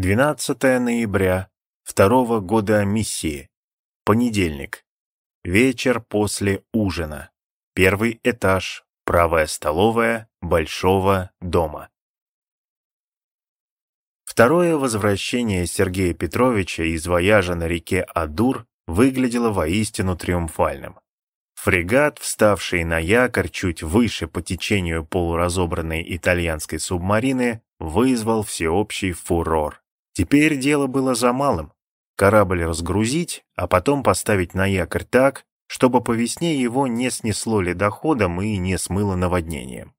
12 ноября второго года миссии. Понедельник. Вечер после ужина. Первый этаж, правая столовая Большого дома. Второе возвращение Сергея Петровича из вояжа на реке Адур выглядело воистину триумфальным. Фрегат, вставший на якорь чуть выше по течению полуразобранной итальянской субмарины, вызвал всеобщий фурор. Теперь дело было за малым. Корабль разгрузить, а потом поставить на якорь так, чтобы по весне его не снесло ледоходом и не смыло наводнением.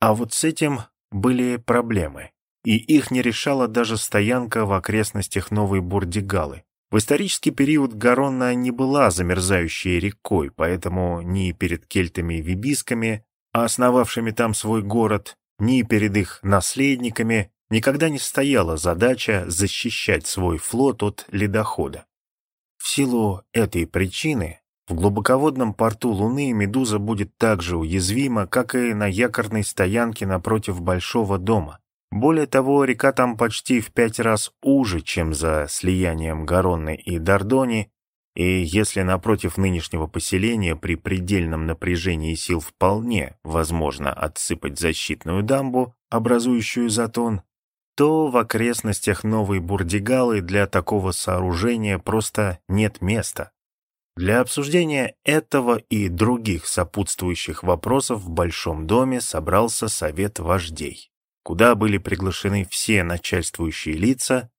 А вот с этим были проблемы, и их не решала даже стоянка в окрестностях Новой Бурдигалы. В исторический период Гаронна не была замерзающей рекой, поэтому ни перед кельтами и вибисками, основавшими там свой город, ни перед их наследниками никогда не стояла задача защищать свой флот от ледохода. В силу этой причины в глубоководном порту Луны Медуза будет так же уязвима, как и на якорной стоянке напротив Большого дома. Более того, река там почти в пять раз уже, чем за слиянием Гаронны и Дордони, и если напротив нынешнего поселения при предельном напряжении сил вполне возможно отсыпать защитную дамбу, образующую затон, то в окрестностях Новой Бурдигалы для такого сооружения просто нет места. Для обсуждения этого и других сопутствующих вопросов в Большом доме собрался совет вождей куда были приглашены все начальствующие лица,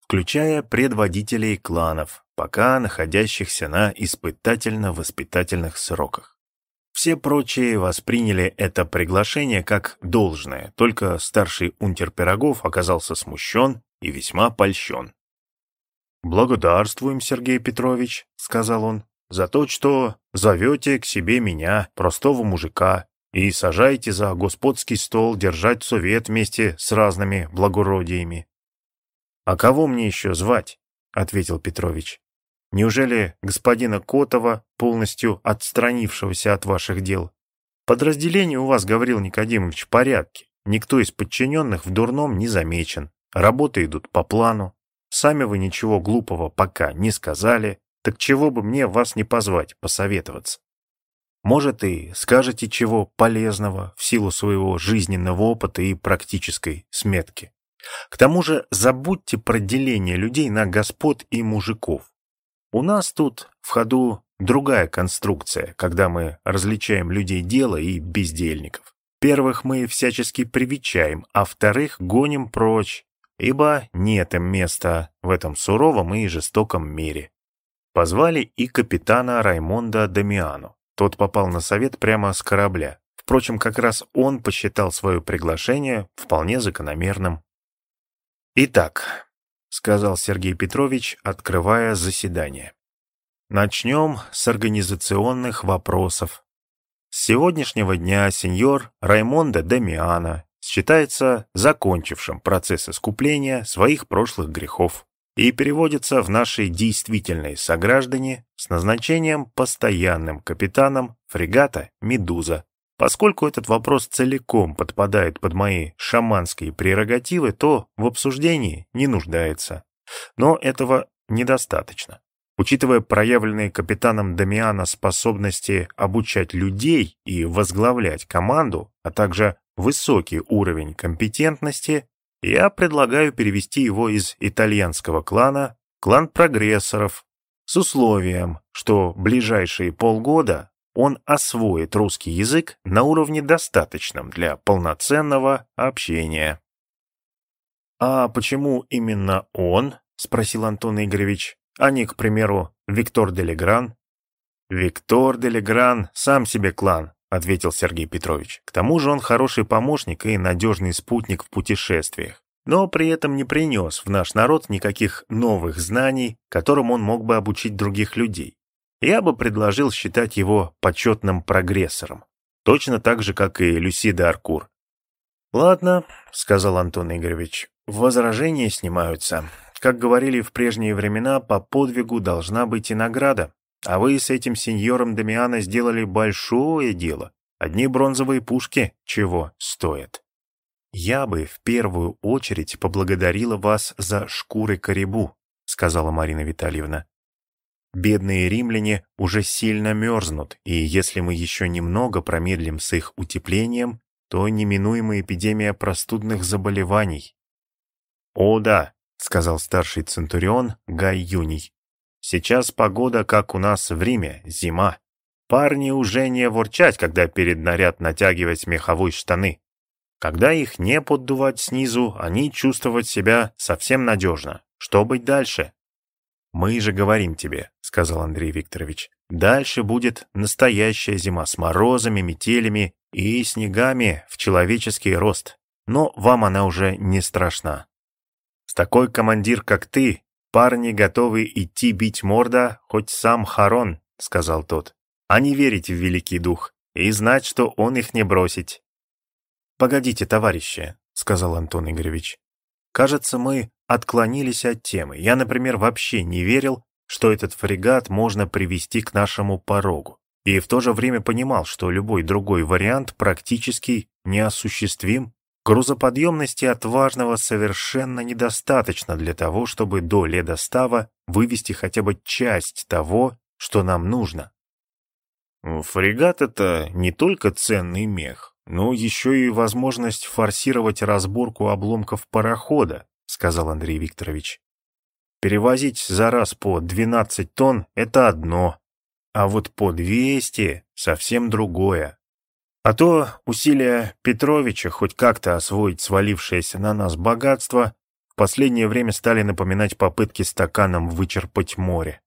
включая предводителей кланов, пока находящихся на испытательно-воспитательных сроках. Все прочие восприняли это приглашение как должное, только старший унтер Пирогов оказался смущен и весьма польщен. «Благодарствуем, Сергей Петрович», — сказал он, — «за то, что зовете к себе меня, простого мужика, и сажайте за господский стол держать совет вместе с разными благородиями. — А кого мне еще звать? — ответил Петрович. — Неужели господина Котова, полностью отстранившегося от ваших дел? Подразделение у вас, Гаврил Никодимович, в порядке. Никто из подчиненных в дурном не замечен. Работы идут по плану. Сами вы ничего глупого пока не сказали. Так чего бы мне вас не позвать, посоветоваться? Может, и скажете чего полезного в силу своего жизненного опыта и практической сметки. К тому же забудьте про деление людей на господ и мужиков. У нас тут в ходу другая конструкция, когда мы различаем людей дела и бездельников. Первых мы всячески привечаем, а вторых гоним прочь, ибо нет им места в этом суровом и жестоком мире. Позвали и капитана Раймонда Дамиану. Тот попал на совет прямо с корабля. Впрочем, как раз он посчитал свое приглашение вполне закономерным. «Итак», — сказал Сергей Петрович, открывая заседание, — «начнем с организационных вопросов. С сегодняшнего дня сеньор Раймондо Дамиана считается закончившим процесс искупления своих прошлых грехов и переводится в наши действительные сограждане с назначением постоянным капитаном фрегата «Медуза». Поскольку этот вопрос целиком подпадает под мои шаманские прерогативы, то в обсуждении не нуждается. Но этого недостаточно. Учитывая проявленные капитаном Дамиана способности обучать людей и возглавлять команду, а также высокий уровень компетентности, я предлагаю перевести его из итальянского клана в клан прогрессоров с условием, что ближайшие полгода он освоит русский язык на уровне достаточном для полноценного общения. «А почему именно он?» — спросил Антон Игоревич, а не, к примеру, Виктор Делегран. «Виктор Делегран сам себе клан», ответил Сергей Петрович. К тому же он хороший помощник и надежный спутник в путешествиях, но при этом не принес в наш народ никаких новых знаний, которым он мог бы обучить других людей. Я бы предложил считать его почетным прогрессором, точно так же, как и Люсида Аркур. «Ладно», — сказал Антон Игоревич, — «возражения снимаются. Как говорили в прежние времена, по подвигу должна быть и награда. А вы с этим сеньором Дамиана сделали большое дело. Одни бронзовые пушки чего стоят. «Я бы в первую очередь поблагодарила вас за шкуры корибу», сказала Марина Витальевна. Бедные римляне уже сильно мерзнут, и если мы еще немного промедлим с их утеплением, то неминуема эпидемия простудных заболеваний. «О да», — сказал старший центурион Гай Юний. «Сейчас погода, как у нас в Риме, зима. Парни уже не ворчать, когда перед наряд натягивать меховые штаны. Когда их не поддувать снизу, они чувствовать себя совсем надежно. Что быть дальше? «Мы же говорим тебе», — сказал Андрей Викторович, «дальше будет настоящая зима с морозами, метелями и снегами в человеческий рост. Но вам она уже не страшна. С такой командир, как ты, парни готовы идти бить морда, хоть сам Харон», — сказал тот, «а не верить в Великий Дух и знать, что он их не бросить. «Погодите, товарищи», — сказал Антон Игоревич. «Кажется, мы отклонились от темы. Я, например, вообще не верил, что этот фрегат можно привести к нашему порогу. И в то же время понимал, что любой другой вариант практически неосуществим. Грузоподъемности отважного совершенно недостаточно для того, чтобы до ледостава вывести хотя бы часть того, что нам нужно. Фрегат — это не только ценный мех, «Ну, еще и возможность форсировать разборку обломков парохода», — сказал Андрей Викторович. «Перевозить за раз по 12 тонн — это одно, а вот по 200 — совсем другое. А то усилия Петровича хоть как-то освоить свалившееся на нас богатство в последнее время стали напоминать попытки стаканом вычерпать море.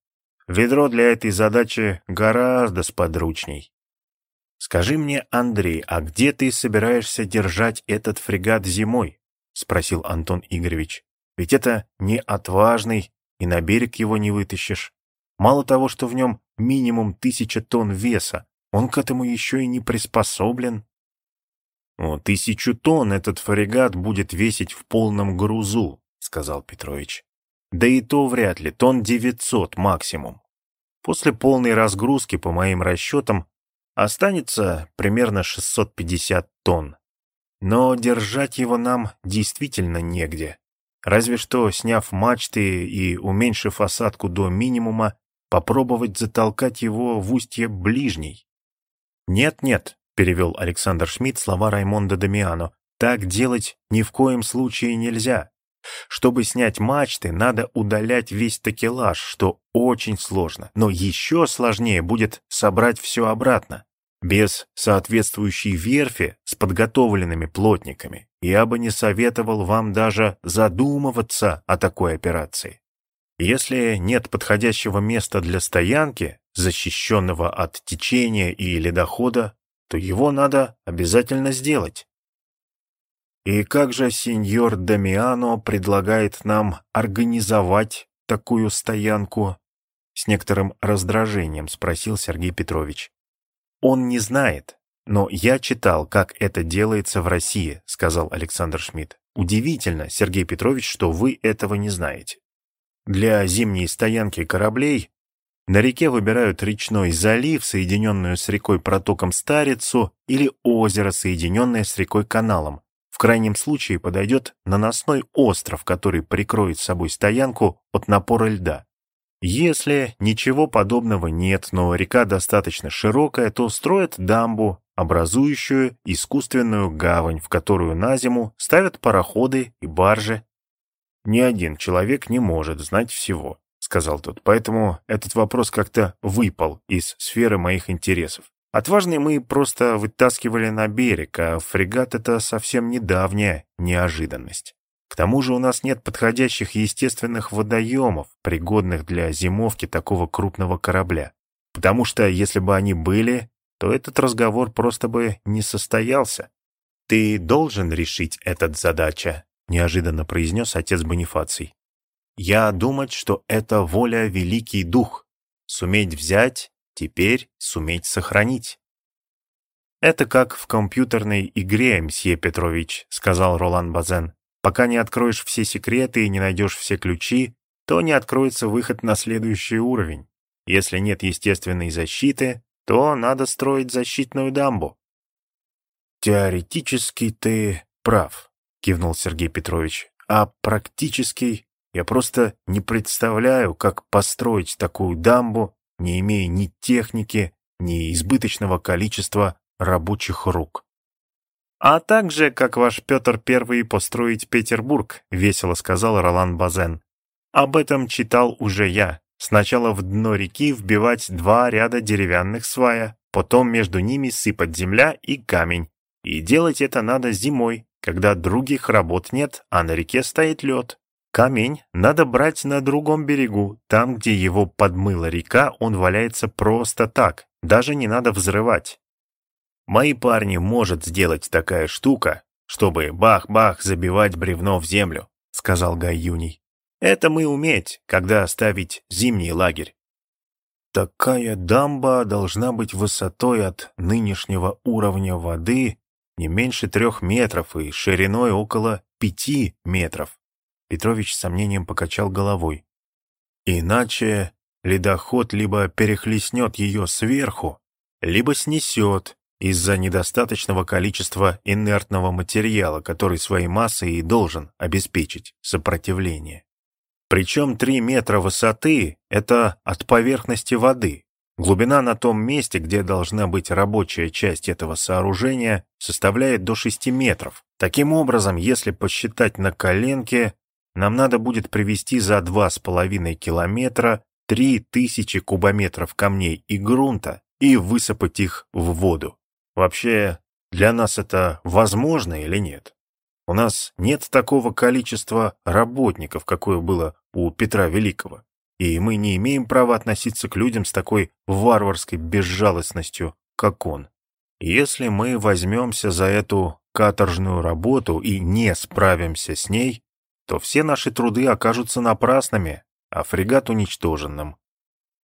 Ведро для этой задачи гораздо сподручней. «Скажи мне, Андрей, а где ты собираешься держать этот фрегат зимой?» — спросил Антон Игоревич. «Ведь это не отважный, и на берег его не вытащишь. Мало того, что в нем минимум тысяча тонн веса, он к этому еще и не приспособлен». «О, тысячу тонн этот фрегат будет весить в полном грузу», — сказал Петрович. «Да и то вряд ли, тонн девятьсот максимум. После полной разгрузки, по моим расчетам, Останется примерно 650 тонн. Но держать его нам действительно негде. Разве что, сняв мачты и уменьшив осадку до минимума, попробовать затолкать его в устье ближней. «Нет-нет», — перевел Александр Шмидт слова Раймонда Дамиано, «так делать ни в коем случае нельзя. Чтобы снять мачты, надо удалять весь такелаж, что очень сложно, но еще сложнее будет собрать все обратно. Без соответствующей верфи с подготовленными плотниками я бы не советовал вам даже задумываться о такой операции. Если нет подходящего места для стоянки, защищенного от течения и ледохода, то его надо обязательно сделать. И как же сеньор Дамиано предлагает нам организовать такую стоянку? С некоторым раздражением спросил Сергей Петрович. Он не знает, но я читал, как это делается в России, сказал Александр Шмидт. Удивительно, Сергей Петрович, что вы этого не знаете. Для зимней стоянки кораблей на реке выбирают речной залив, соединенную с рекой протоком Старицу, или озеро, соединенное с рекой каналом. В крайнем случае подойдет наносной остров, который прикроет собой стоянку от напора льда. Если ничего подобного нет, но река достаточно широкая, то строят дамбу, образующую искусственную гавань, в которую на зиму ставят пароходы и баржи. «Ни один человек не может знать всего», — сказал тот, «поэтому этот вопрос как-то выпал из сферы моих интересов. Отважные мы просто вытаскивали на берег, а фрегат — это совсем недавняя неожиданность. К тому же у нас нет подходящих естественных водоемов, пригодных для зимовки такого крупного корабля. Потому что, если бы они были, то этот разговор просто бы не состоялся. «Ты должен решить этот задача», — неожиданно произнес отец Бонифаций. «Я думать, что это воля Великий Дух. Суметь взять, теперь суметь сохранить». «Это как в компьютерной игре, мсье Петрович», — сказал Ролан Базен. Пока не откроешь все секреты и не найдешь все ключи, то не откроется выход на следующий уровень. Если нет естественной защиты, то надо строить защитную дамбу. Теоретически ты прав, — кивнул Сергей Петрович. «А практически я просто не представляю, как построить такую дамбу, не имея ни техники, ни избыточного количества рабочих рук». «А также, как ваш Петр Первый построить Петербург», — весело сказал Ролан Базен. «Об этом читал уже я. Сначала в дно реки вбивать два ряда деревянных свая, потом между ними сыпать земля и камень. И делать это надо зимой, когда других работ нет, а на реке стоит лед. Камень надо брать на другом берегу, там, где его подмыла река, он валяется просто так, даже не надо взрывать. Мои парни может сделать такая штука, чтобы бах-бах забивать бревно в землю, сказал Гай Юний. Это мы уметь, когда ставить зимний лагерь. Такая дамба должна быть высотой от нынешнего уровня воды не меньше трех метров и шириной около пяти метров. Петрович с сомнением покачал головой. Иначе ледоход либо перехлестнет ее сверху, либо снесет из-за недостаточного количества инертного материала, который своей массой и должен обеспечить сопротивление. Причем 3 метра высоты — это от поверхности воды. Глубина на том месте, где должна быть рабочая часть этого сооружения, составляет до 6 метров. Таким образом, если посчитать на коленке, нам надо будет привезти за 2,5 километра 3000 кубометров камней и грунта и высыпать их в воду. Вообще, для нас это возможно или нет? У нас нет такого количества работников, какое было у Петра Великого, и мы не имеем права относиться к людям с такой варварской безжалостностью, как он. Если мы возьмемся за эту каторжную работу и не справимся с ней, то все наши труды окажутся напрасными, а фрегат уничтоженным.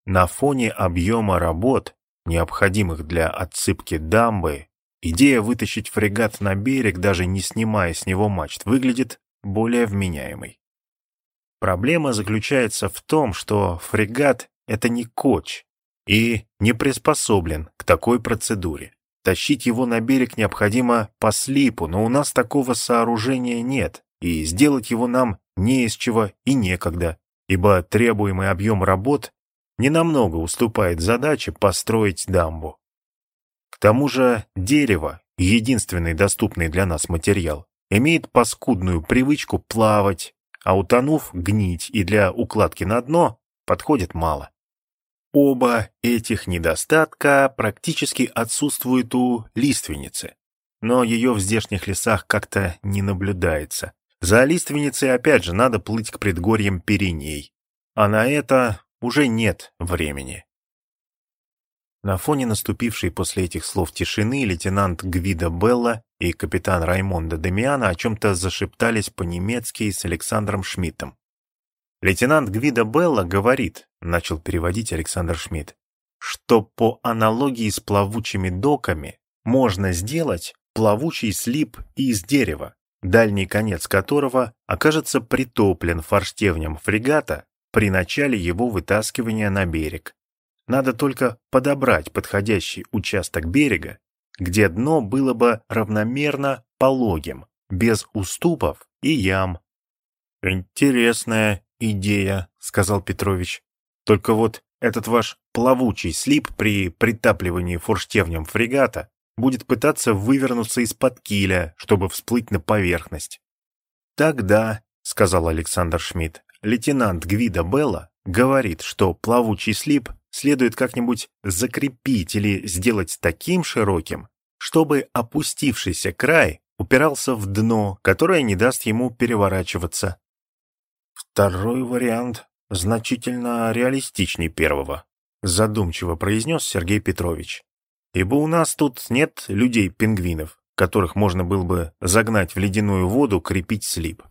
На фоне объема работ, необходимых для отсыпки дамбы, Идея вытащить фрегат на берег, даже не снимая с него мачт, выглядит более вменяемой. Проблема заключается в том, что фрегат — это не коч и не приспособлен к такой процедуре. Тащить его на берег необходимо по слипу, но у нас такого сооружения нет, и сделать его нам не из чего и некогда, ибо требуемый объем работ ненамного уступает задаче построить дамбу тому же дерево, единственный доступный для нас материал, имеет паскудную привычку плавать, а утонув гнить и для укладки на дно подходит мало. Оба этих недостатка практически отсутствуют у лиственницы, но ее в здешних лесах как-то не наблюдается. За лиственницей опять же надо плыть к предгорьям Пиреней, а на это уже нет времени. На фоне наступившей после этих слов тишины лейтенант Гвида Белла и капитан Раймондо Демиана о чем-то зашептались по-немецки с Александром Шмидтом. «Лейтенант Гвида Белла говорит», — начал переводить Александр Шмидт, «что по аналогии с плавучими доками можно сделать плавучий слип из дерева, дальний конец которого окажется притоплен форштевнем фрегата при начале его вытаскивания на берег. Надо только подобрать подходящий участок берега, где дно было бы равномерно пологим, без уступов и ям. «Интересная идея», — сказал Петрович. «Только вот этот ваш плавучий слип при притапливании форштевнем фрегата будет пытаться вывернуться из-под киля, чтобы всплыть на поверхность». «Тогда», — сказал Александр Шмидт, лейтенант Гвида Белла говорит, что плавучий слип следует как-нибудь закрепить или сделать таким широким, чтобы опустившийся край упирался в дно, которое не даст ему переворачиваться. Второй вариант значительно реалистичней первого, задумчиво произнес Сергей Петрович. Ибо у нас тут нет людей-пингвинов, которых можно было бы загнать в ледяную воду, крепить слип.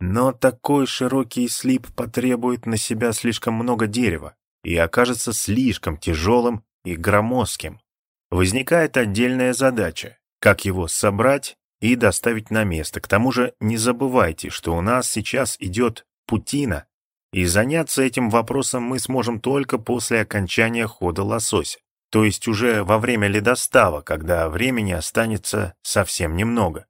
Но такой широкий слип потребует на себя слишком много дерева, и окажется слишком тяжелым и громоздким. Возникает отдельная задача, как его собрать и доставить на место. К тому же не забывайте, что у нас сейчас идет путина, и заняться этим вопросом мы сможем только после окончания хода лосося, то есть уже во время ледостава, когда времени останется совсем немного.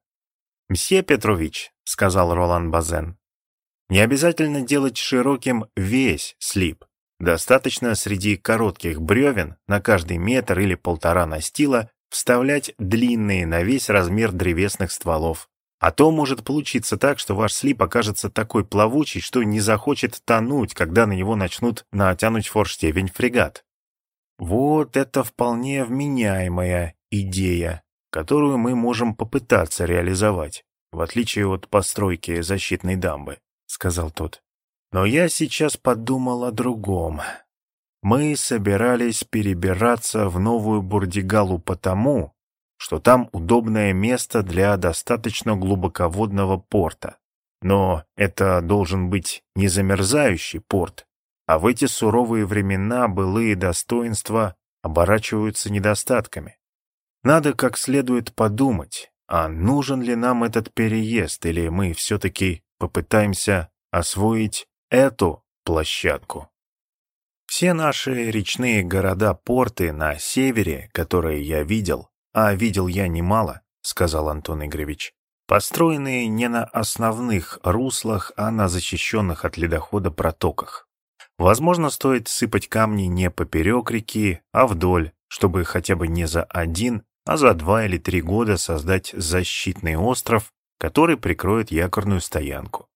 «Мсье Петрович», — сказал Ролан Базен, — «не обязательно делать широким весь слип. Достаточно среди коротких бревен на каждый метр или полтора настила вставлять длинные на весь размер древесных стволов. А то может получиться так, что ваш слип окажется такой плавучий, что не захочет тонуть, когда на него начнут натянуть форштевень фрегат. Вот это вполне вменяемая идея, которую мы можем попытаться реализовать, в отличие от постройки защитной дамбы, сказал тот. Но я сейчас подумал о другом. Мы собирались перебираться в Новую Бурдигалу потому, что там удобное место для достаточно глубоководного порта. Но это должен быть не замерзающий порт, а в эти суровые времена былые достоинства оборачиваются недостатками. Надо как следует подумать, а нужен ли нам этот переезд, или мы все-таки попытаемся освоить эту площадку. Все наши речные города-порты на севере, которые я видел, «А видел я немало», — сказал Антон Игоревич, построенные не на основных руслах, а на защищенных от ледохода протоках. Возможно, стоит сыпать камни не поперек реки, а вдоль, чтобы хотя бы не за один, а за два или три года создать защитный остров, который прикроет якорную стоянку.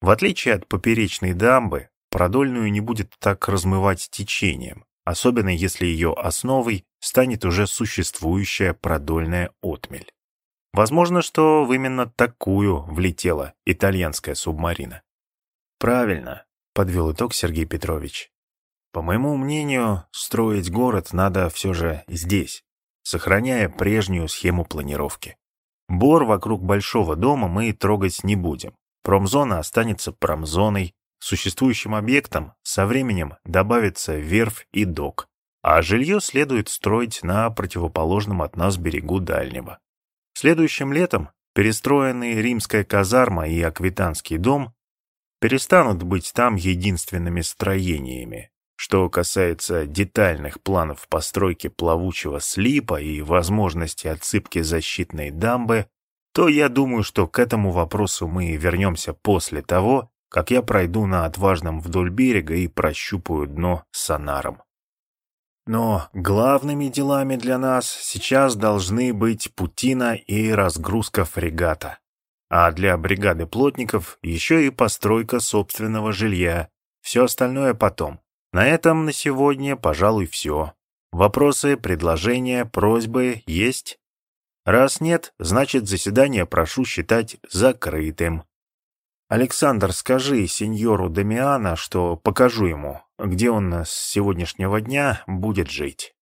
В отличие от поперечной дамбы, продольную не будет так размывать течением, особенно если ее основой станет уже существующая продольная отмель. Возможно, что в именно такую влетела итальянская субмарина. Правильно, подвел итог Сергей Петрович. По моему мнению, строить город надо все же здесь, сохраняя прежнюю схему планировки. Бор вокруг большого дома мы трогать не будем. Промзона останется промзоной, Существующим объектам со временем добавится верфь и док, а жилье следует строить на противоположном от нас берегу Дальнего. Следующим летом перестроенные римская казарма и аквитанский дом перестанут быть там единственными строениями. Что касается детальных планов постройки плавучего слипа и возможности отсыпки защитной дамбы, то я думаю, что к этому вопросу мы вернемся после того, как я пройду на отважном вдоль берега и прощупаю дно сонаром. Но главными делами для нас сейчас должны быть путина и разгрузка фрегата. А для бригады плотников еще и постройка собственного жилья. Все остальное потом. На этом на сегодня, пожалуй, все. Вопросы, предложения, просьбы есть? Раз нет, значит заседание прошу считать закрытым. «Александр, скажи сеньору Дамиана, что покажу ему, где он с сегодняшнего дня будет жить».